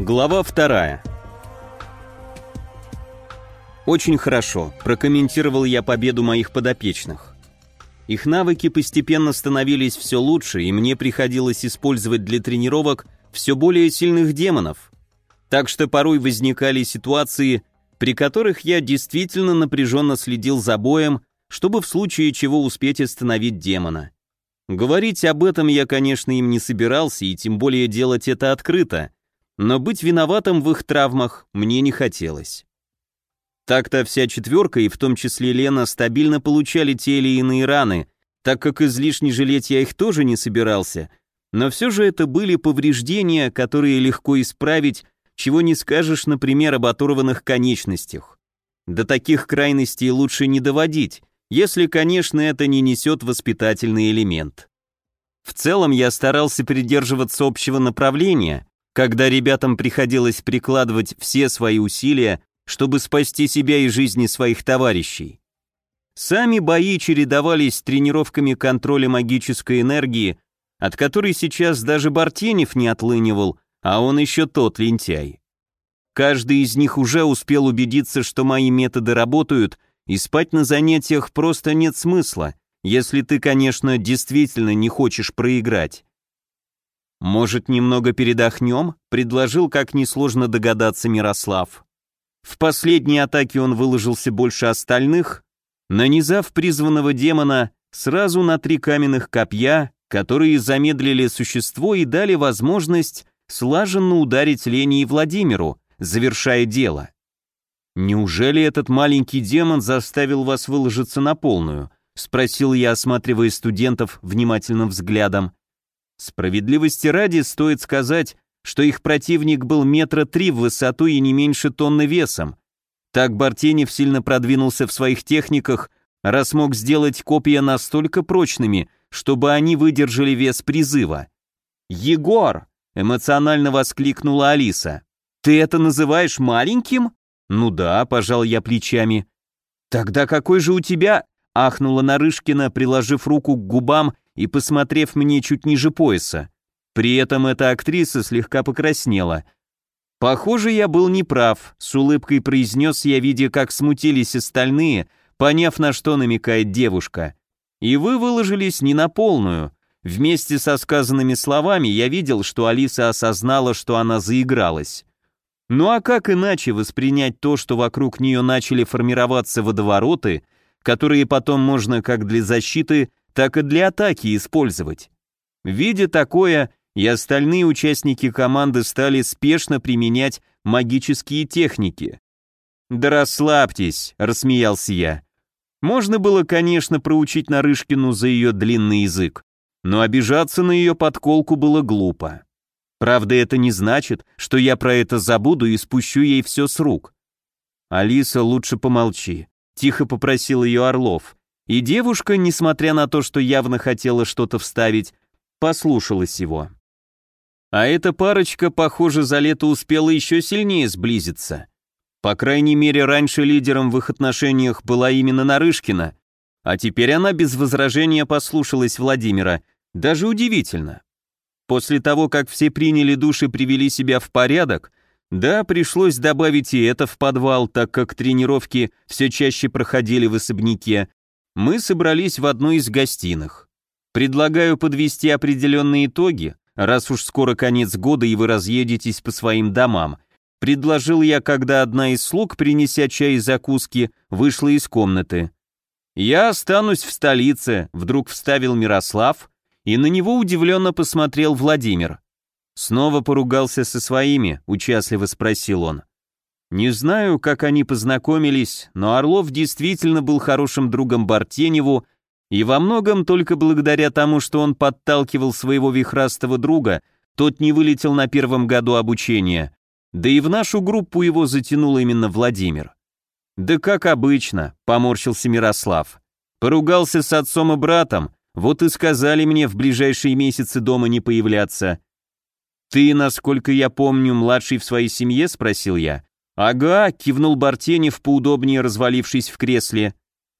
Глава вторая. Очень хорошо, прокомментировал я победу моих подопечных. Их навыки постепенно становились все лучше, и мне приходилось использовать для тренировок все более сильных демонов. Так что порой возникали ситуации, при которых я действительно напряженно следил за боем, чтобы в случае чего успеть остановить демона. Говорить об этом я, конечно, им не собирался, и тем более делать это открыто, но быть виноватым в их травмах мне не хотелось. Так-то вся четверка, и в том числе Лена, стабильно получали те или иные раны, так как излишне жалеть я их тоже не собирался, но все же это были повреждения, которые легко исправить, чего не скажешь, например, об оторванных конечностях. До таких крайностей лучше не доводить, если, конечно, это не несет воспитательный элемент. В целом я старался придерживаться общего направления, когда ребятам приходилось прикладывать все свои усилия, чтобы спасти себя и жизни своих товарищей. Сами бои чередовались с тренировками контроля магической энергии, от которой сейчас даже Бартенев не отлынивал, а он еще тот лентяй. Каждый из них уже успел убедиться, что мои методы работают – и спать на занятиях просто нет смысла, если ты, конечно, действительно не хочешь проиграть. «Может, немного передохнем?» — предложил, как несложно догадаться, Мирослав. В последней атаке он выложился больше остальных, нанизав призванного демона сразу на три каменных копья, которые замедлили существо и дали возможность слаженно ударить Лене и Владимиру, завершая дело. «Неужели этот маленький демон заставил вас выложиться на полную?» — спросил я, осматривая студентов внимательным взглядом. Справедливости ради стоит сказать, что их противник был метра три в высоту и не меньше тонны весом. Так Бартенев сильно продвинулся в своих техниках, раз мог сделать копья настолько прочными, чтобы они выдержали вес призыва. «Егор!» — эмоционально воскликнула Алиса. «Ты это называешь маленьким?» «Ну да», — пожал я плечами. «Тогда какой же у тебя?» — ахнула Нарышкина, приложив руку к губам и посмотрев мне чуть ниже пояса. При этом эта актриса слегка покраснела. «Похоже, я был неправ», — с улыбкой произнес я, видя, как смутились остальные, поняв, на что намекает девушка. «И вы выложились не на полную». Вместе со сказанными словами я видел, что Алиса осознала, что она заигралась. Ну а как иначе воспринять то, что вокруг нее начали формироваться водовороты, которые потом можно как для защиты, так и для атаки использовать? Видя такое, и остальные участники команды стали спешно применять магические техники. «Да расслабьтесь», — рассмеялся я. Можно было, конечно, проучить Нарышкину за ее длинный язык, но обижаться на ее подколку было глупо. Правда, это не значит, что я про это забуду и спущу ей все с рук. Алиса, лучше помолчи, тихо попросил ее Орлов. И девушка, несмотря на то, что явно хотела что-то вставить, послушалась его. А эта парочка, похоже, за лето успела еще сильнее сблизиться. По крайней мере, раньше лидером в их отношениях была именно Нарышкина, а теперь она без возражения послушалась Владимира. Даже удивительно. После того, как все приняли душ и привели себя в порядок, да, пришлось добавить и это в подвал, так как тренировки все чаще проходили в особняке, мы собрались в одной из гостиных. Предлагаю подвести определенные итоги, раз уж скоро конец года и вы разъедетесь по своим домам. Предложил я, когда одна из слуг, принеся чай и закуски, вышла из комнаты. «Я останусь в столице», — вдруг вставил Мирослав, и на него удивленно посмотрел Владимир. Снова поругался со своими, участливо спросил он. Не знаю, как они познакомились, но Орлов действительно был хорошим другом Бартеневу, и во многом только благодаря тому, что он подталкивал своего вихрастого друга, тот не вылетел на первом году обучения. Да и в нашу группу его затянул именно Владимир. «Да как обычно», — поморщился Мирослав. Поругался с отцом и братом, вот и сказали мне в ближайшие месяцы дома не появляться. Ты, насколько я помню, младший в своей семье, спросил я. Ага, кивнул Бартенев, поудобнее развалившись в кресле.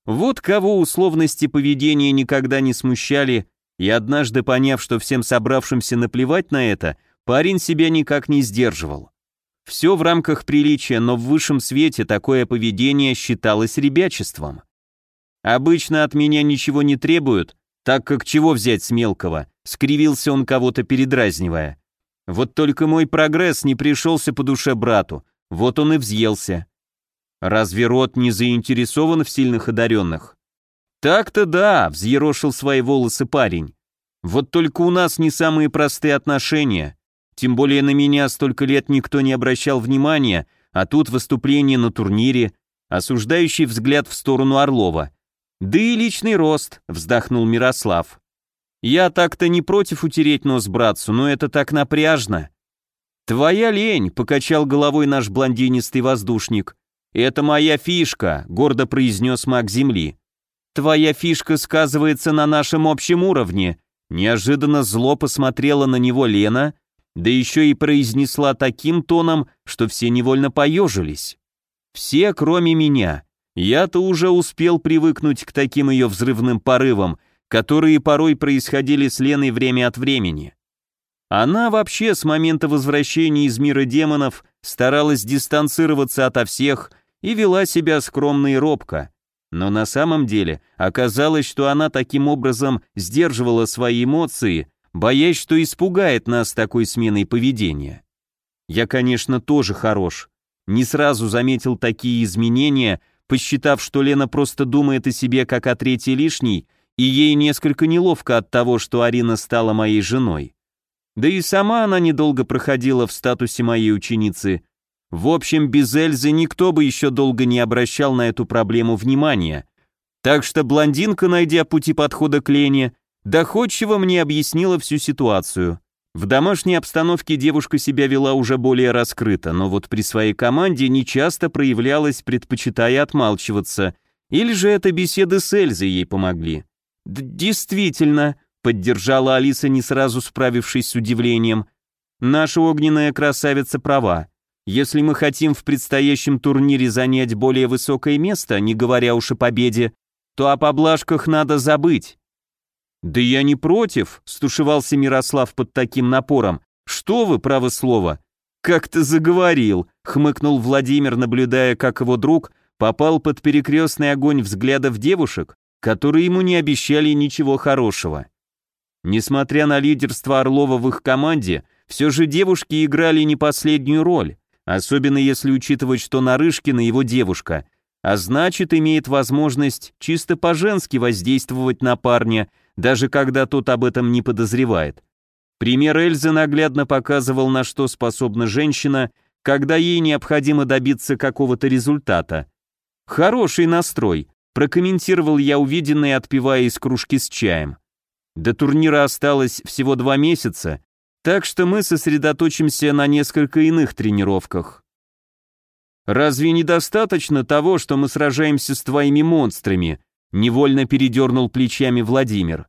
Вот кого условности поведения никогда не смущали, и однажды поняв, что всем собравшимся наплевать на это, парень себя никак не сдерживал. Все в рамках приличия, но в высшем свете такое поведение считалось ребячеством. Обычно от меня ничего не требуют, так как чего взять с мелкого? Скривился он кого-то передразнивая. Вот только мой прогресс не пришелся по душе брату, вот он и взъелся. Разве род не заинтересован в сильных одаренных? Так-то да, взъерошил свои волосы парень. Вот только у нас не самые простые отношения. Тем более на меня столько лет никто не обращал внимания, а тут выступление на турнире, осуждающий взгляд в сторону Орлова. Да и личный рост, вздохнул Мирослав. Я так-то не против утереть нос братцу, но это так напряжно. Твоя лень, покачал головой наш блондинистый воздушник. Это моя фишка, гордо произнес маг земли. Твоя фишка сказывается на нашем общем уровне. Неожиданно зло посмотрела на него Лена, да еще и произнесла таким тоном, что все невольно поежились. Все, кроме меня. Я-то уже успел привыкнуть к таким ее взрывным порывам, которые порой происходили с Леной время от времени. Она вообще с момента возвращения из мира демонов старалась дистанцироваться ото всех и вела себя скромно и робко. Но на самом деле оказалось, что она таким образом сдерживала свои эмоции, боясь, что испугает нас такой сменой поведения. Я, конечно, тоже хорош. Не сразу заметил такие изменения, посчитав, что Лена просто думает о себе как о третьей лишней, и ей несколько неловко от того, что Арина стала моей женой. Да и сама она недолго проходила в статусе моей ученицы. В общем, без Эльзы никто бы еще долго не обращал на эту проблему внимания. Так что блондинка, найдя пути подхода к Лене, доходчиво мне объяснила всю ситуацию. В домашней обстановке девушка себя вела уже более раскрыто, но вот при своей команде нечасто проявлялась, предпочитая отмалчиваться, или же это беседы с Эльзой ей помогли. «Действительно», — поддержала Алиса, не сразу справившись с удивлением, «наша огненная красавица права. Если мы хотим в предстоящем турнире занять более высокое место, не говоря уж о победе, то о поблажках надо забыть. «Да я не против», — стушевался Мирослав под таким напором. «Что вы, право слово?» «Как ты заговорил», — хмыкнул Владимир, наблюдая, как его друг попал под перекрестный огонь взглядов девушек, которые ему не обещали ничего хорошего. Несмотря на лидерство Орлова в их команде, все же девушки играли не последнюю роль, особенно если учитывать, что Нарышкина его девушка, а значит имеет возможность чисто по-женски воздействовать на парня, даже когда тот об этом не подозревает. Пример Эльзы наглядно показывал, на что способна женщина, когда ей необходимо добиться какого-то результата. «Хороший настрой», — прокомментировал я увиденное, отпивая из кружки с чаем. До турнира осталось всего два месяца, так что мы сосредоточимся на несколько иных тренировках. Разве недостаточно того, что мы сражаемся с твоими монстрами? Невольно передернул плечами Владимир.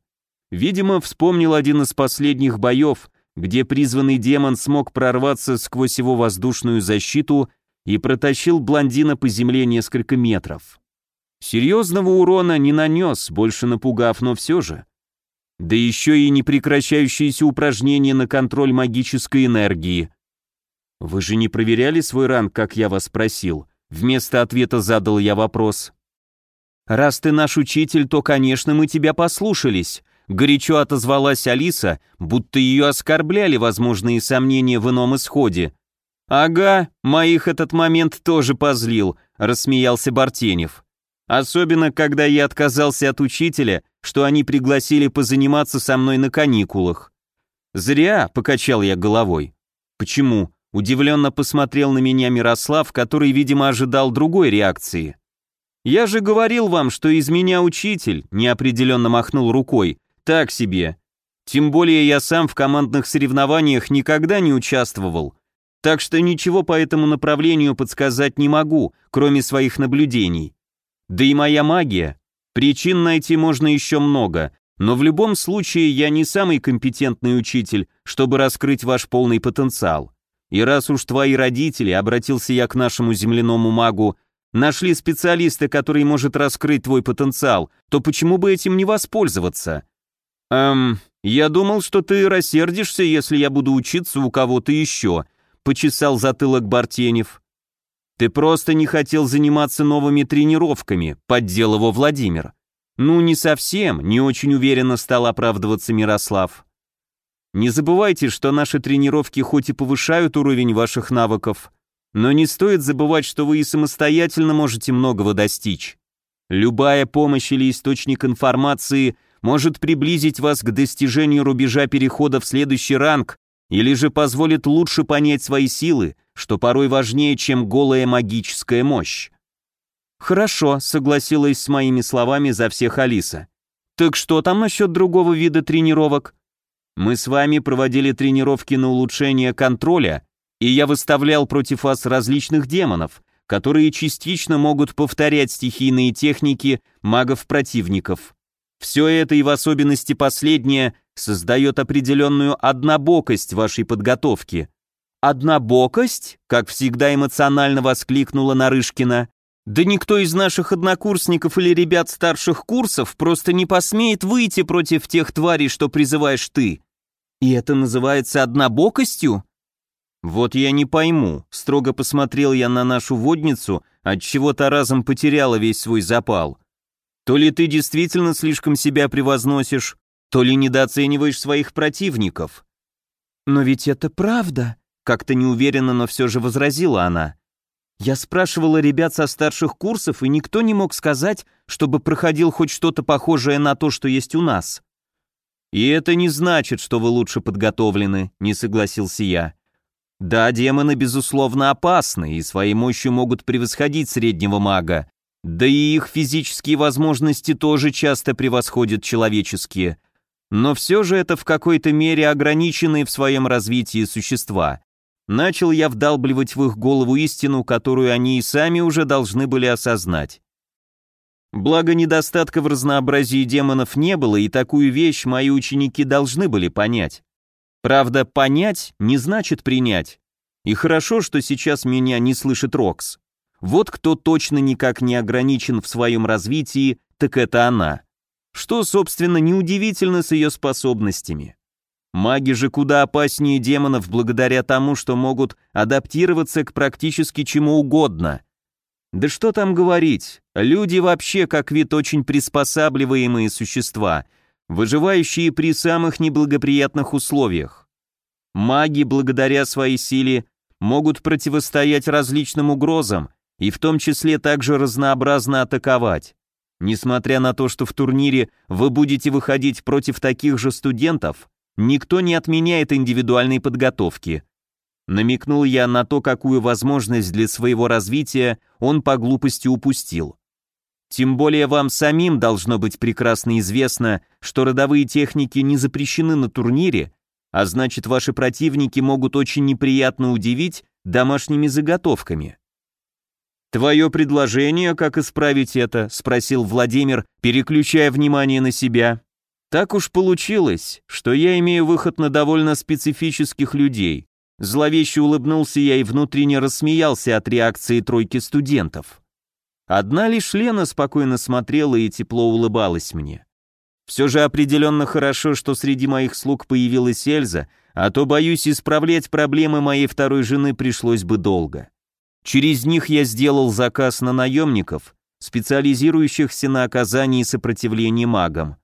Видимо, вспомнил один из последних боев, где призванный демон смог прорваться сквозь его воздушную защиту и протащил блондина по земле несколько метров. Серьезного урона не нанес, больше напугав, но все же. Да еще и непрекращающиеся упражнения на контроль магической энергии. «Вы же не проверяли свой ранг, как я вас просил?» Вместо ответа задал я вопрос. «Раз ты наш учитель, то, конечно, мы тебя послушались», горячо отозвалась Алиса, будто ее оскорбляли возможные сомнения в ином исходе. «Ага, моих этот момент тоже позлил», — рассмеялся Бартенев. «Особенно, когда я отказался от учителя, что они пригласили позаниматься со мной на каникулах». «Зря», — покачал я головой. «Почему?» — удивленно посмотрел на меня Мирослав, который, видимо, ожидал другой реакции. «Я же говорил вам, что из меня учитель», — неопределенно махнул рукой. Так себе. Тем более я сам в командных соревнованиях никогда не участвовал, так что ничего по этому направлению подсказать не могу, кроме своих наблюдений. Да и моя магия. Причин найти можно еще много, но в любом случае я не самый компетентный учитель, чтобы раскрыть ваш полный потенциал. И раз уж твои родители, обратился я к нашему земляному магу, нашли специалиста, который может раскрыть твой потенциал, то почему бы этим не воспользоваться? «Эм, я думал, что ты рассердишься, если я буду учиться у кого-то еще», почесал затылок Бартенев. Ты просто не хотел заниматься новыми тренировками, поддел его Владимир. Ну, не совсем, не очень уверенно стал оправдываться Мирослав. Не забывайте, что наши тренировки хоть и повышают уровень ваших навыков, но не стоит забывать, что вы и самостоятельно можете многого достичь. Любая помощь или источник информации может приблизить вас к достижению рубежа перехода в следующий ранг или же позволит лучше понять свои силы, что порой важнее, чем голая магическая мощь. «Хорошо», — согласилась с моими словами за всех Алиса. «Так что там насчет другого вида тренировок?» «Мы с вами проводили тренировки на улучшение контроля, и я выставлял против вас различных демонов, которые частично могут повторять стихийные техники магов-противников. Все это и в особенности последнее создает определенную однобокость вашей подготовки. «Однобокость?» — как всегда эмоционально воскликнула Нарышкина. «Да никто из наших однокурсников или ребят старших курсов просто не посмеет выйти против тех тварей, что призываешь ты. И это называется однобокостью?» «Вот я не пойму», — строго посмотрел я на нашу водницу, отчего-то разом потеряла весь свой запал. «То ли ты действительно слишком себя превозносишь, то ли недооцениваешь своих противников». «Но ведь это правда», — как-то неуверенно, но все же возразила она. «Я спрашивала ребят со старших курсов, и никто не мог сказать, чтобы проходил хоть что-то похожее на то, что есть у нас». «И это не значит, что вы лучше подготовлены», — не согласился я. Да, демоны, безусловно, опасны и своей мощью могут превосходить среднего мага. Да и их физические возможности тоже часто превосходят человеческие. Но все же это в какой-то мере ограниченные в своем развитии существа. Начал я вдалбливать в их голову истину, которую они и сами уже должны были осознать. Благо недостатка в разнообразии демонов не было, и такую вещь мои ученики должны были понять. Правда, понять не значит принять. И хорошо, что сейчас меня не слышит Рокс. Вот кто точно никак не ограничен в своем развитии, так это она. Что, собственно, неудивительно с ее способностями. Маги же куда опаснее демонов благодаря тому, что могут адаптироваться к практически чему угодно. Да что там говорить, люди вообще как вид очень приспосабливаемые существа – выживающие при самых неблагоприятных условиях. Маги, благодаря своей силе, могут противостоять различным угрозам и в том числе также разнообразно атаковать. Несмотря на то, что в турнире вы будете выходить против таких же студентов, никто не отменяет индивидуальной подготовки. Намекнул я на то, какую возможность для своего развития он по глупости упустил. Тем более вам самим должно быть прекрасно известно, что родовые техники не запрещены на турнире, а значит ваши противники могут очень неприятно удивить домашними заготовками. «Твое предложение, как исправить это?» — спросил Владимир, переключая внимание на себя. «Так уж получилось, что я имею выход на довольно специфических людей». Зловеще улыбнулся я и внутренне рассмеялся от реакции тройки студентов. Одна лишь Лена спокойно смотрела и тепло улыбалась мне. Все же определенно хорошо, что среди моих слуг появилась Эльза, а то, боюсь, исправлять проблемы моей второй жены пришлось бы долго. Через них я сделал заказ на наемников, специализирующихся на оказании сопротивления магам.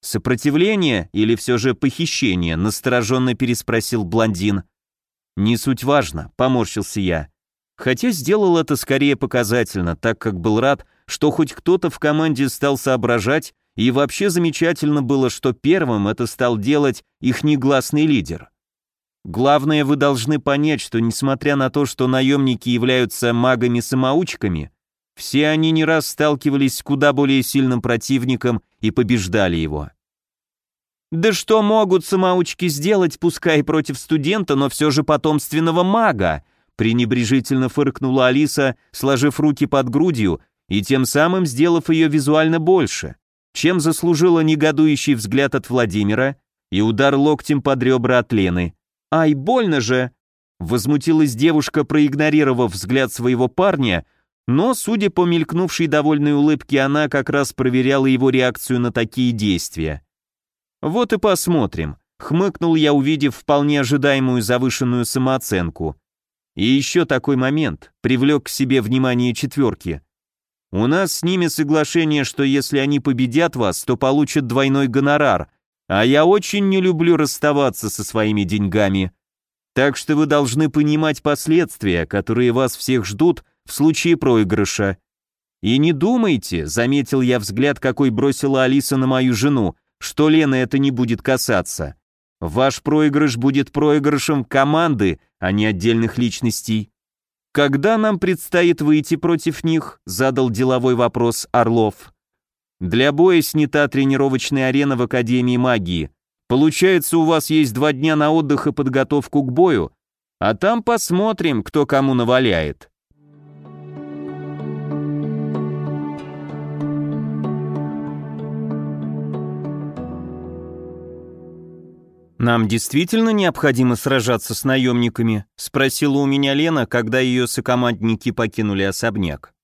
«Сопротивление или все же похищение?» — настороженно переспросил блондин. «Не суть важно», — поморщился я. Хотя сделал это скорее показательно, так как был рад, что хоть кто-то в команде стал соображать, и вообще замечательно было, что первым это стал делать их негласный лидер. Главное, вы должны понять, что несмотря на то, что наемники являются магами-самоучками, все они не раз сталкивались с куда более сильным противником и побеждали его. Да что могут самоучки сделать, пускай против студента, но все же потомственного мага, пренебрежительно фыркнула Алиса, сложив руки под грудью и тем самым сделав ее визуально больше, чем заслужила негодующий взгляд от Владимира и удар локтем под ребра от Лены. «Ай, больно же!» Возмутилась девушка, проигнорировав взгляд своего парня, но, судя по мелькнувшей довольной улыбке, она как раз проверяла его реакцию на такие действия. «Вот и посмотрим», Хмыкнул я, увидев вполне ожидаемую завышенную самооценку. И еще такой момент привлек к себе внимание четверки. У нас с ними соглашение, что если они победят вас, то получат двойной гонорар, а я очень не люблю расставаться со своими деньгами. Так что вы должны понимать последствия, которые вас всех ждут в случае проигрыша. И не думайте, заметил я взгляд, какой бросила Алиса на мою жену, что Лена это не будет касаться. Ваш проигрыш будет проигрышем команды, а не отдельных личностей. Когда нам предстоит выйти против них? задал деловой вопрос Орлов. Для боя снята тренировочная арена в Академии магии. Получается, у вас есть два дня на отдых и подготовку к бою, а там посмотрим, кто кому наваляет. «Нам действительно необходимо сражаться с наемниками?» — спросила у меня Лена, когда ее сокомандники покинули особняк.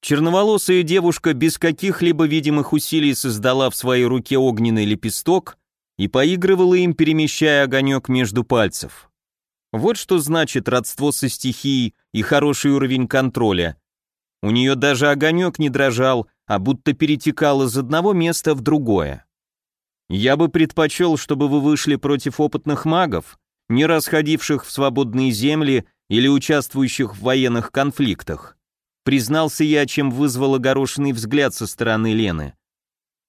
Черноволосая девушка без каких-либо видимых усилий создала в своей руке огненный лепесток и поигрывала им, перемещая огонек между пальцев. Вот что значит родство со стихией и хороший уровень контроля. У нее даже огонек не дрожал, а будто перетекал из одного места в другое. Я бы предпочел, чтобы вы вышли против опытных магов, не расходивших в свободные земли или участвующих в военных конфликтах. Признался я, чем вызвал огорошенный взгляд со стороны Лены.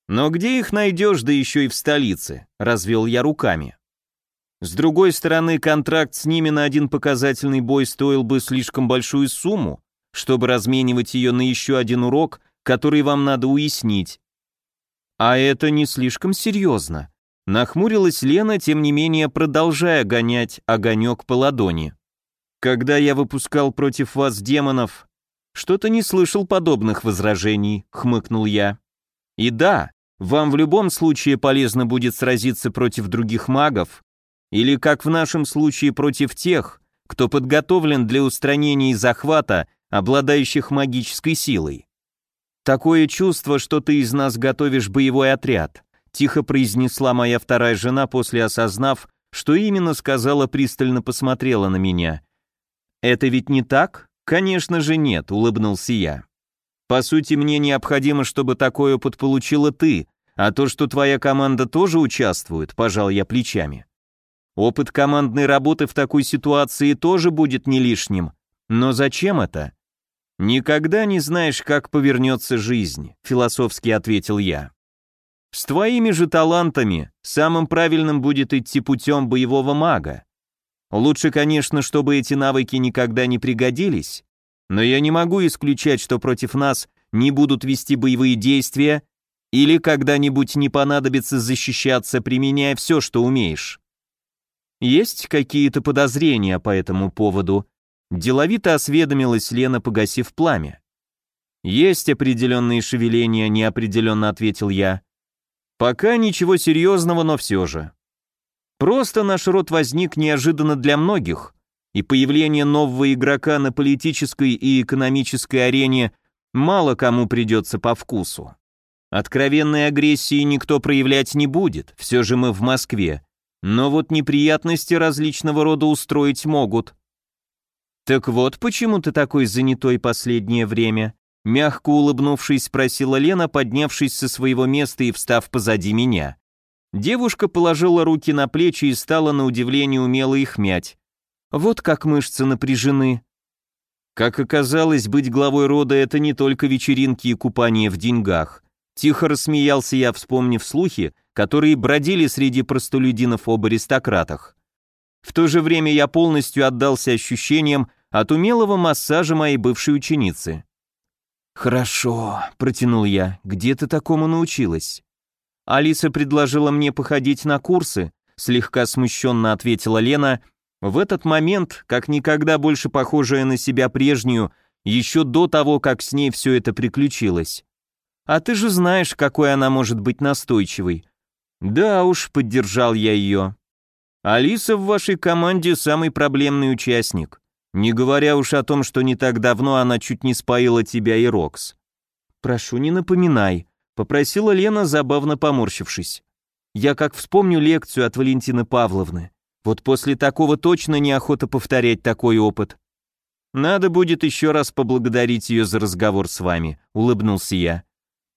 Но где их найдешь, да еще и в столице? Развел я руками. С другой стороны, контракт с ними на один показательный бой стоил бы слишком большую сумму, чтобы разменивать ее на еще один урок, который вам надо уяснить. А это не слишком серьезно. Нахмурилась Лена, тем не менее продолжая гонять огонек по ладони. Когда я выпускал против вас демонов, «Что-то не слышал подобных возражений», — хмыкнул я. «И да, вам в любом случае полезно будет сразиться против других магов, или, как в нашем случае, против тех, кто подготовлен для устранения и захвата, обладающих магической силой. Такое чувство, что ты из нас готовишь боевой отряд», тихо произнесла моя вторая жена после осознав, что именно сказала, пристально посмотрела на меня. «Это ведь не так?» «Конечно же нет», — улыбнулся я. «По сути, мне необходимо, чтобы такой опыт получила ты, а то, что твоя команда тоже участвует, пожал я плечами. Опыт командной работы в такой ситуации тоже будет не лишним. Но зачем это? Никогда не знаешь, как повернется жизнь, философски ответил я. С твоими же талантами самым правильным будет идти путем боевого мага. Лучше, конечно, чтобы эти навыки никогда не пригодились, но я не могу исключать, что против нас не будут вести боевые действия или когда-нибудь не понадобится защищаться, применяя все, что умеешь. Есть какие-то подозрения по этому поводу? Деловито осведомилась Лена, погасив пламя. Есть определенные шевеления, неопределенно ответил я. Пока ничего серьезного, но все же. Просто наш род возник неожиданно для многих, и появление нового игрока на политической и экономической арене мало кому придется по вкусу. Откровенной агрессии никто проявлять не будет, все же мы в Москве, но вот неприятности различного рода устроить могут. «Так вот, почему ты такой занятой последнее время?» Мягко улыбнувшись, спросила Лена, поднявшись со своего места и встав позади меня. Девушка положила руки на плечи и стала на удивление умело их мять. Вот как мышцы напряжены. Как оказалось, быть главой рода — это не только вечеринки и купание в деньгах. Тихо рассмеялся я, вспомнив слухи, которые бродили среди простолюдинов об аристократах. В то же время я полностью отдался ощущениям от умелого массажа моей бывшей ученицы. «Хорошо», — протянул я, — «где ты такому научилась?» Алиса предложила мне походить на курсы, слегка смущенно ответила Лена, в этот момент, как никогда больше похожая на себя прежнюю, еще до того, как с ней все это приключилось. А ты же знаешь, какой она может быть настойчивой. Да уж, поддержал я ее. Алиса в вашей команде самый проблемный участник. Не говоря уж о том, что не так давно она чуть не споила тебя и Рокс. Прошу, не напоминай, попросила Лена, забавно поморщившись. Я как вспомню лекцию от Валентины Павловны. Вот после такого точно неохота повторять такой опыт. Надо будет еще раз поблагодарить ее за разговор с вами, улыбнулся я.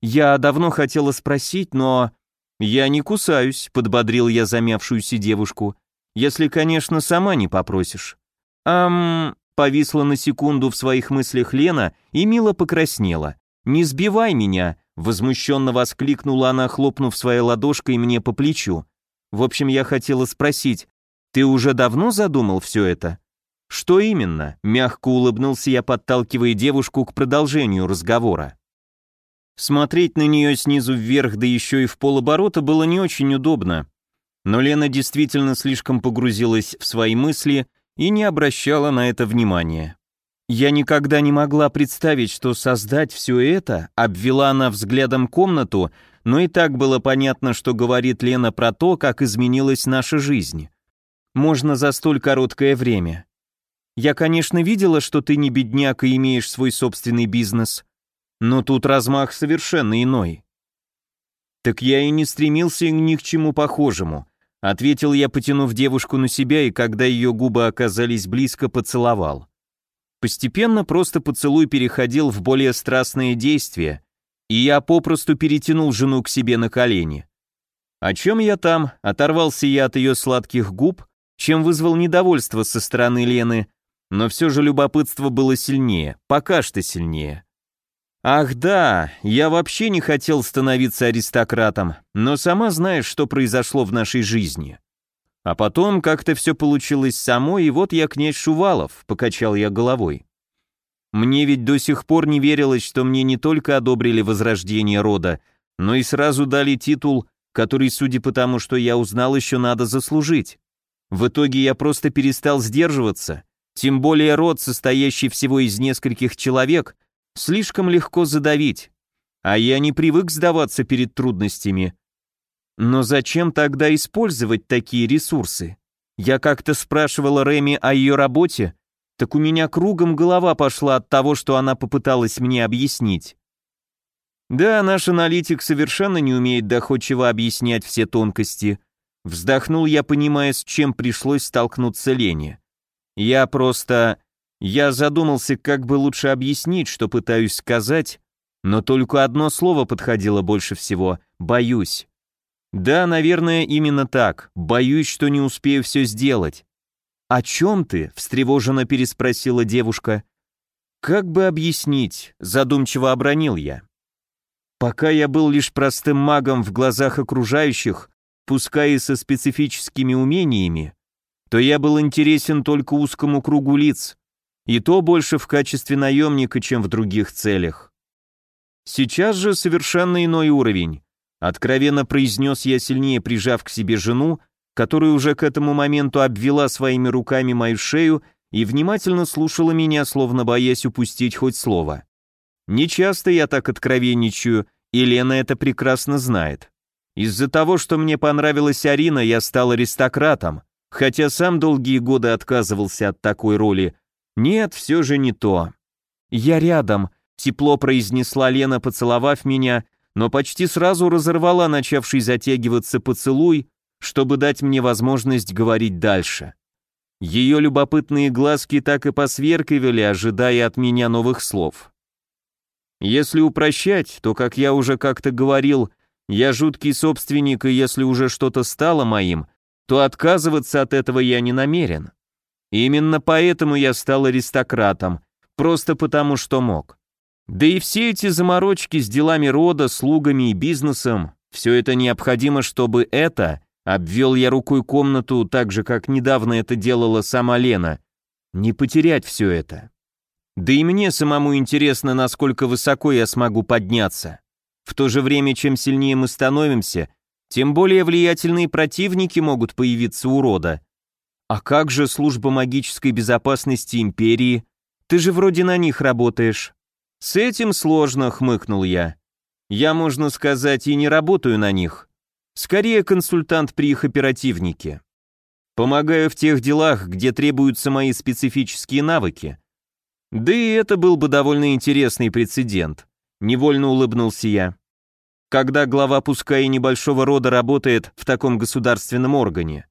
Я давно хотела спросить, но... Я не кусаюсь, подбодрил я замявшуюся девушку. Если, конечно, сама не попросишь. Ам... Повисла на секунду в своих мыслях Лена и мило покраснела. «Не сбивай меня!» — возмущенно воскликнула она, хлопнув своей ладошкой мне по плечу. «В общем, я хотела спросить, ты уже давно задумал все это?» «Что именно?» — мягко улыбнулся я, подталкивая девушку к продолжению разговора. Смотреть на нее снизу вверх, да еще и в полоборота, было не очень удобно. Но Лена действительно слишком погрузилась в свои мысли и не обращала на это внимания. Я никогда не могла представить, что создать все это, обвела она взглядом комнату, но и так было понятно, что говорит Лена про то, как изменилась наша жизнь. Можно за столь короткое время. Я, конечно, видела, что ты не бедняк и имеешь свой собственный бизнес, но тут размах совершенно иной. Так я и не стремился ни к чему похожему, ответил я, потянув девушку на себя, и когда ее губы оказались близко, поцеловал. Постепенно просто поцелуй переходил в более страстные действия, и я попросту перетянул жену к себе на колени. О чем я там? Оторвался я от ее сладких губ, чем вызвал недовольство со стороны Лены, но все же любопытство было сильнее, пока что сильнее. Ах да, я вообще не хотел становиться аристократом, но сама знаешь, что произошло в нашей жизни. А потом как-то все получилось само, и вот я князь Шувалов, покачал я головой. Мне ведь до сих пор не верилось, что мне не только одобрили возрождение рода, но и сразу дали титул, который, судя по тому, что я узнал, еще надо заслужить. В итоге я просто перестал сдерживаться, тем более род, состоящий всего из нескольких человек, слишком легко задавить. А я не привык сдаваться перед трудностями. Но зачем тогда использовать такие ресурсы? Я как-то спрашивала Реми о ее работе, так у меня кругом голова пошла от того, что она попыталась мне объяснить. Да, наш аналитик совершенно не умеет доходчиво объяснять все тонкости. Вздохнул я, понимая, с чем пришлось столкнуться Лене. Я просто... Я задумался, как бы лучше объяснить, что пытаюсь сказать, но только одно слово подходило больше всего — «боюсь». Да, наверное, именно так. Боюсь, что не успею все сделать. «О чем ты?» — встревоженно переспросила девушка. «Как бы объяснить?» — задумчиво обронил я. Пока я был лишь простым магом в глазах окружающих, пускай и со специфическими умениями, то я был интересен только узкому кругу лиц, и то больше в качестве наемника, чем в других целях. Сейчас же совершенно иной уровень. Откровенно произнес я, сильнее прижав к себе жену, которая уже к этому моменту обвела своими руками мою шею и внимательно слушала меня, словно боясь упустить хоть слово. Нечасто я так откровенничаю, и Лена это прекрасно знает. Из-за того, что мне понравилась Арина, я стал аристократом, хотя сам долгие годы отказывался от такой роли. Нет, все же не то. «Я рядом», — тепло произнесла Лена, поцеловав меня, но почти сразу разорвала начавший затягиваться поцелуй, чтобы дать мне возможность говорить дальше. Ее любопытные глазки так и посверкивали, ожидая от меня новых слов. Если упрощать, то, как я уже как-то говорил, я жуткий собственник, и если уже что-то стало моим, то отказываться от этого я не намерен. Именно поэтому я стал аристократом, просто потому что мог. Да и все эти заморочки с делами рода, слугами и бизнесом, все это необходимо, чтобы это, обвел я рукой комнату так же, как недавно это делала сама Лена, не потерять все это. Да и мне самому интересно, насколько высоко я смогу подняться. В то же время, чем сильнее мы становимся, тем более влиятельные противники могут появиться у рода. А как же служба магической безопасности империи? Ты же вроде на них работаешь. С этим сложно, хмыкнул я. Я, можно сказать, и не работаю на них. Скорее консультант при их оперативнике. Помогаю в тех делах, где требуются мои специфические навыки. Да и это был бы довольно интересный прецедент. Невольно улыбнулся я. когда глава пускай и небольшого рода работает в таком государственном органе.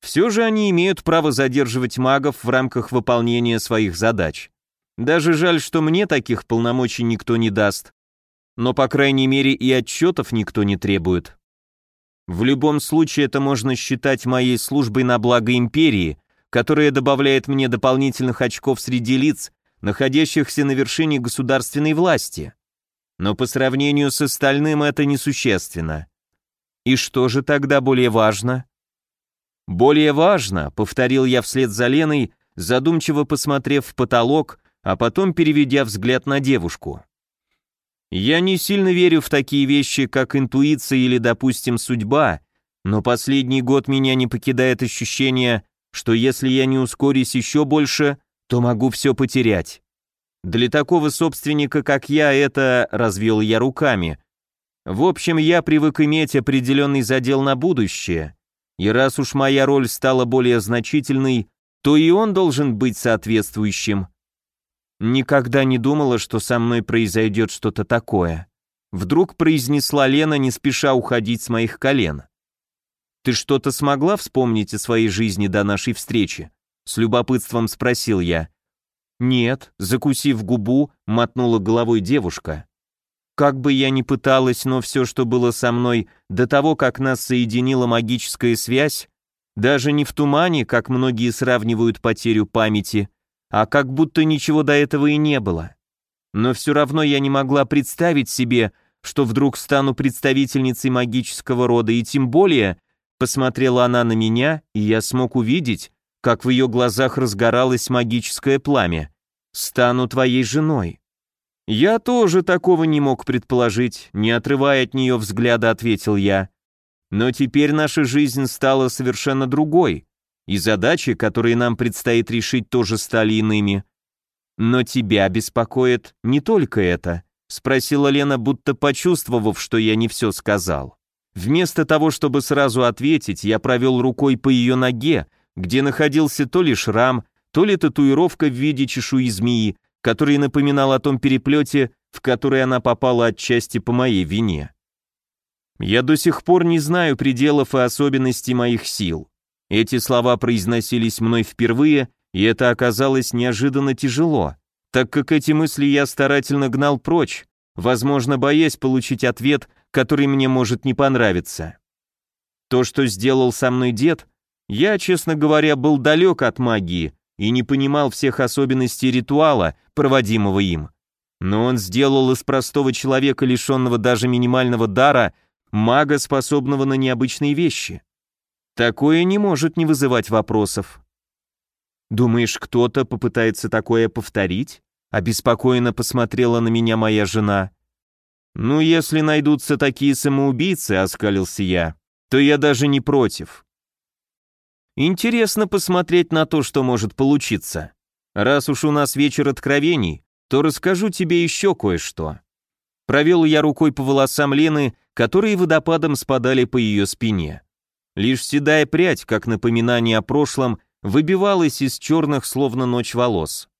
Все же они имеют право задерживать магов в рамках выполнения своих задач. Даже жаль, что мне таких полномочий никто не даст. Но, по крайней мере, и отчетов никто не требует. В любом случае, это можно считать моей службой на благо империи, которая добавляет мне дополнительных очков среди лиц, находящихся на вершине государственной власти. Но по сравнению с остальным это несущественно. И что же тогда более важно? Более важно, повторил я вслед за Леной, задумчиво посмотрев в потолок, а потом переведя взгляд на девушку. Я не сильно верю в такие вещи, как интуиция или, допустим, судьба, но последний год меня не покидает ощущение, что если я не ускорюсь еще больше, то могу все потерять. Для такого собственника, как я, это развел я руками. В общем, я привык иметь определенный задел на будущее, и раз уж моя роль стала более значительной, то и он должен быть соответствующим. Никогда не думала, что со мной произойдет что-то такое. Вдруг произнесла Лена, не спеша уходить с моих колен. «Ты что-то смогла вспомнить о своей жизни до нашей встречи?» С любопытством спросил я. «Нет», закусив губу, мотнула головой девушка. Как бы я ни пыталась, но все, что было со мной до того, как нас соединила магическая связь, даже не в тумане, как многие сравнивают потерю памяти, а как будто ничего до этого и не было. Но все равно я не могла представить себе, что вдруг стану представительницей магического рода, и тем более, посмотрела она на меня, и я смог увидеть, как в ее глазах разгоралось магическое пламя. «Стану твоей женой». «Я тоже такого не мог предположить», не отрывая от нее взгляда, ответил я. «Но теперь наша жизнь стала совершенно другой, и задачи, которые нам предстоит решить, тоже стали иными. Но тебя беспокоит не только это», спросила Лена, будто почувствовав, что я не все сказал. Вместо того, чтобы сразу ответить, я провел рукой по ее ноге, где находился то ли шрам, то ли татуировка в виде чешуи змеи, который напоминал о том переплете, в который она попала отчасти по моей вине. Я до сих пор не знаю пределов и особенностей моих сил. Эти слова произносились мной впервые, и это оказалось неожиданно тяжело, так как эти мысли я старательно гнал прочь, возможно, боясь получить ответ, который мне может не понравиться. То, что сделал со мной дед, я, честно говоря, был далек от магии и не понимал всех особенностей ритуала, проводимого им. Но он сделал из простого человека, лишенного даже минимального дара, мага, способного на необычные вещи. Такое не может не вызывать вопросов. «Думаешь, кто-то попытается такое повторить?» Обеспокоенно посмотрела на меня моя жена. «Ну, если найдутся такие самоубийцы», — оскалился я, — «то я даже не против. Интересно посмотреть на то, что может получиться. Раз уж у нас вечер откровений, то расскажу тебе еще кое-что. Провел я рукой по волосам Лены, которые водопадом спадали по ее спине. Лишь седая прядь, как напоминание о прошлом, выбивалась из черных, словно ночь волос.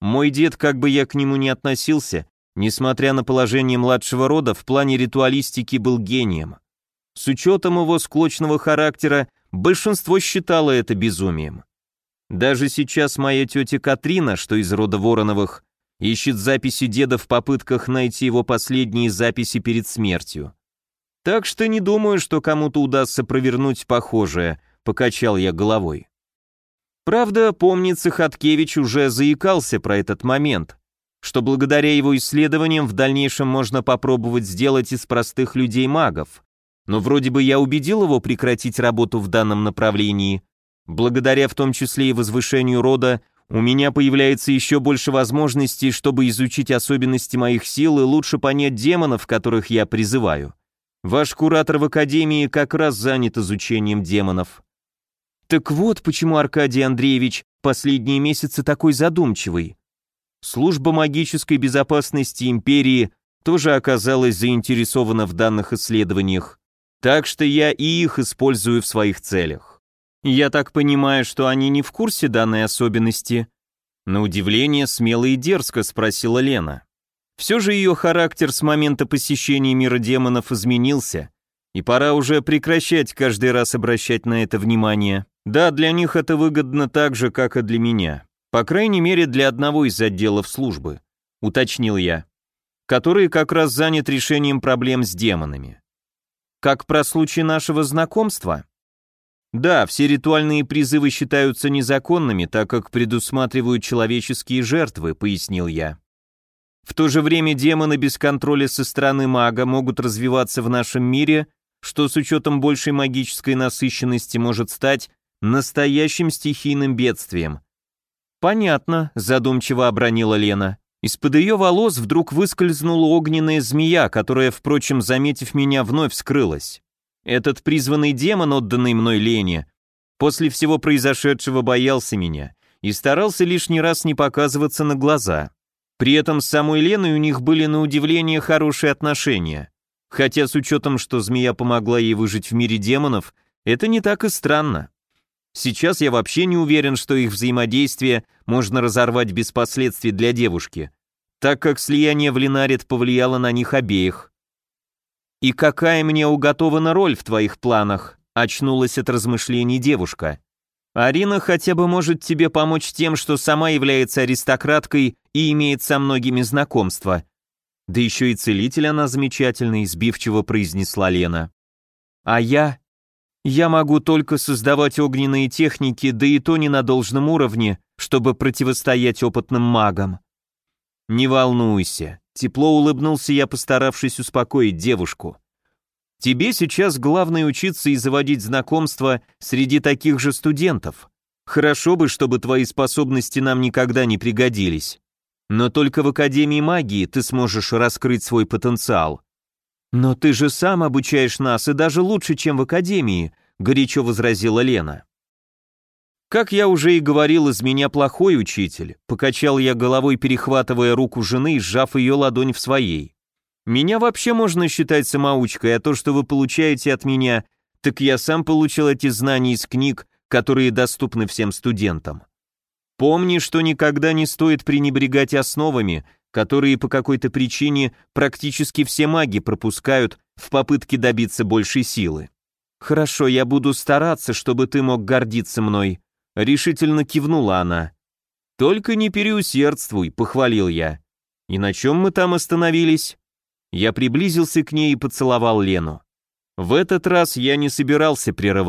Мой дед, как бы я к нему ни относился, несмотря на положение младшего рода, в плане ритуалистики был гением. С учетом его склочного характера, Большинство считало это безумием. Даже сейчас моя тетя Катрина, что из рода Вороновых, ищет записи деда в попытках найти его последние записи перед смертью. Так что не думаю, что кому-то удастся провернуть похожее, покачал я головой. Правда, помнится, Хаткевич уже заикался про этот момент, что благодаря его исследованиям в дальнейшем можно попробовать сделать из простых людей магов, но вроде бы я убедил его прекратить работу в данном направлении. Благодаря в том числе и возвышению рода, у меня появляется еще больше возможностей, чтобы изучить особенности моих сил и лучше понять демонов, которых я призываю. Ваш куратор в Академии как раз занят изучением демонов. Так вот, почему Аркадий Андреевич последние месяцы такой задумчивый. Служба магической безопасности империи тоже оказалась заинтересована в данных исследованиях. Так что я и их использую в своих целях. Я так понимаю, что они не в курсе данной особенности? На удивление смело и дерзко спросила Лена. Все же ее характер с момента посещения мира демонов изменился, и пора уже прекращать каждый раз обращать на это внимание. Да, для них это выгодно так же, как и для меня. По крайней мере, для одного из отделов службы, уточнил я, который как раз занят решением проблем с демонами. Как про случай нашего знакомства? Да, все ритуальные призывы считаются незаконными, так как предусматривают человеческие жертвы, пояснил я. В то же время демоны без контроля со стороны мага могут развиваться в нашем мире, что с учетом большей магической насыщенности может стать настоящим стихийным бедствием. Понятно, задумчиво обронила Лена. Из-под ее волос вдруг выскользнула огненная змея, которая, впрочем, заметив меня, вновь скрылась. Этот призванный демон, отданный мной Лене, после всего произошедшего боялся меня и старался лишний раз не показываться на глаза. При этом с самой Леной у них были на удивление хорошие отношения. Хотя с учетом, что змея помогла ей выжить в мире демонов, это не так и странно. Сейчас я вообще не уверен, что их взаимодействие можно разорвать без последствий для девушки, так как слияние в Линарит повлияло на них обеих. «И какая мне уготована роль в твоих планах?» — очнулась от размышлений девушка. «Арина хотя бы может тебе помочь тем, что сама является аристократкой и имеет со многими знакомства. Да еще и целитель она замечательный», — сбивчиво произнесла Лена. «А я...» Я могу только создавать огненные техники, да и то не на должном уровне, чтобы противостоять опытным магам. Не волнуйся, тепло улыбнулся я, постаравшись успокоить девушку. Тебе сейчас главное учиться и заводить знакомства среди таких же студентов. Хорошо бы, чтобы твои способности нам никогда не пригодились. Но только в Академии магии ты сможешь раскрыть свой потенциал. «Но ты же сам обучаешь нас, и даже лучше, чем в академии», — горячо возразила Лена. «Как я уже и говорил, из меня плохой учитель», — покачал я головой, перехватывая руку жены и сжав ее ладонь в своей. «Меня вообще можно считать самоучкой, а то, что вы получаете от меня, так я сам получил эти знания из книг, которые доступны всем студентам. Помни, что никогда не стоит пренебрегать основами, которые по какой-то причине практически все маги пропускают в попытке добиться большей силы. «Хорошо, я буду стараться, чтобы ты мог гордиться мной», — решительно кивнула она. «Только не переусердствуй», — похвалил я. «И на чем мы там остановились?» Я приблизился к ней и поцеловал Лену. В этот раз я не собирался прерывать.